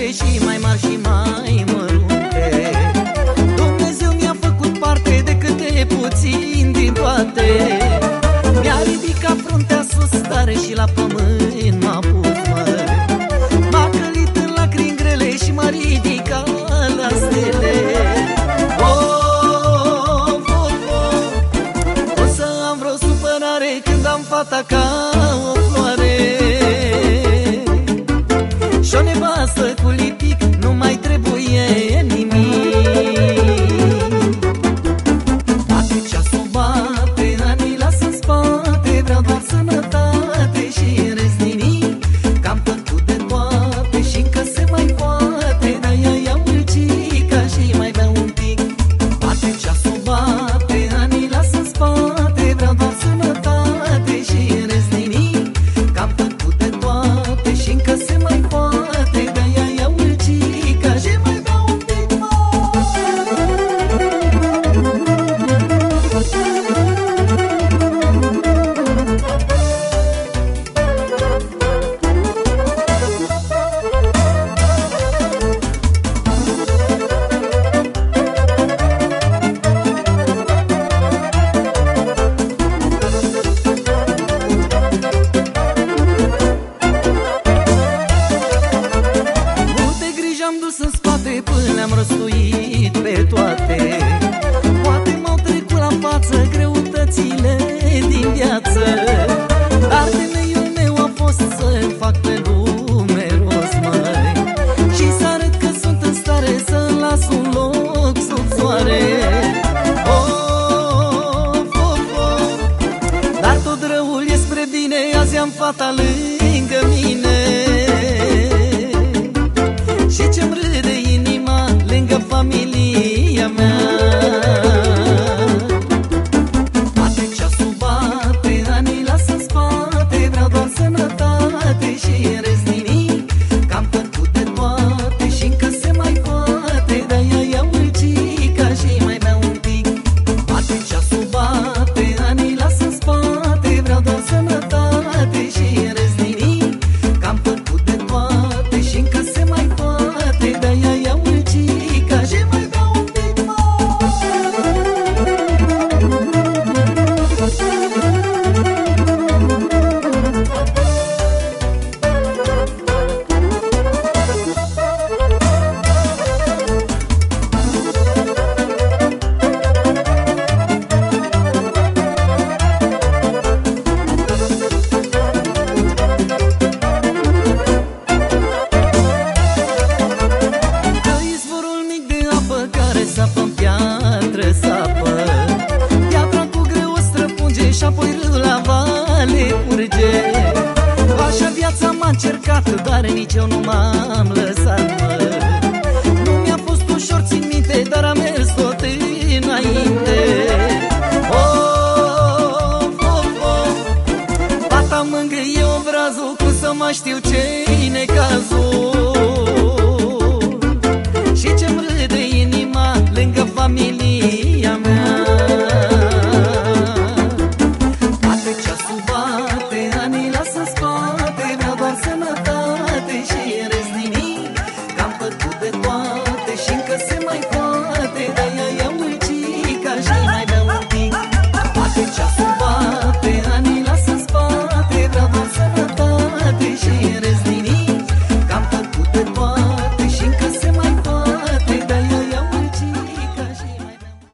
vise și mai mari și mai mărunte. Dumnezeu mi-a făcut parte de câte puțin din toate. încercat, dar nici eu nu m-am lăsat mă. Nu mi-a fost ușor, țin minte, dar am mers tot înainte Of, of, of Pata mângâie obrazul, cum să mai știu ce-i necazul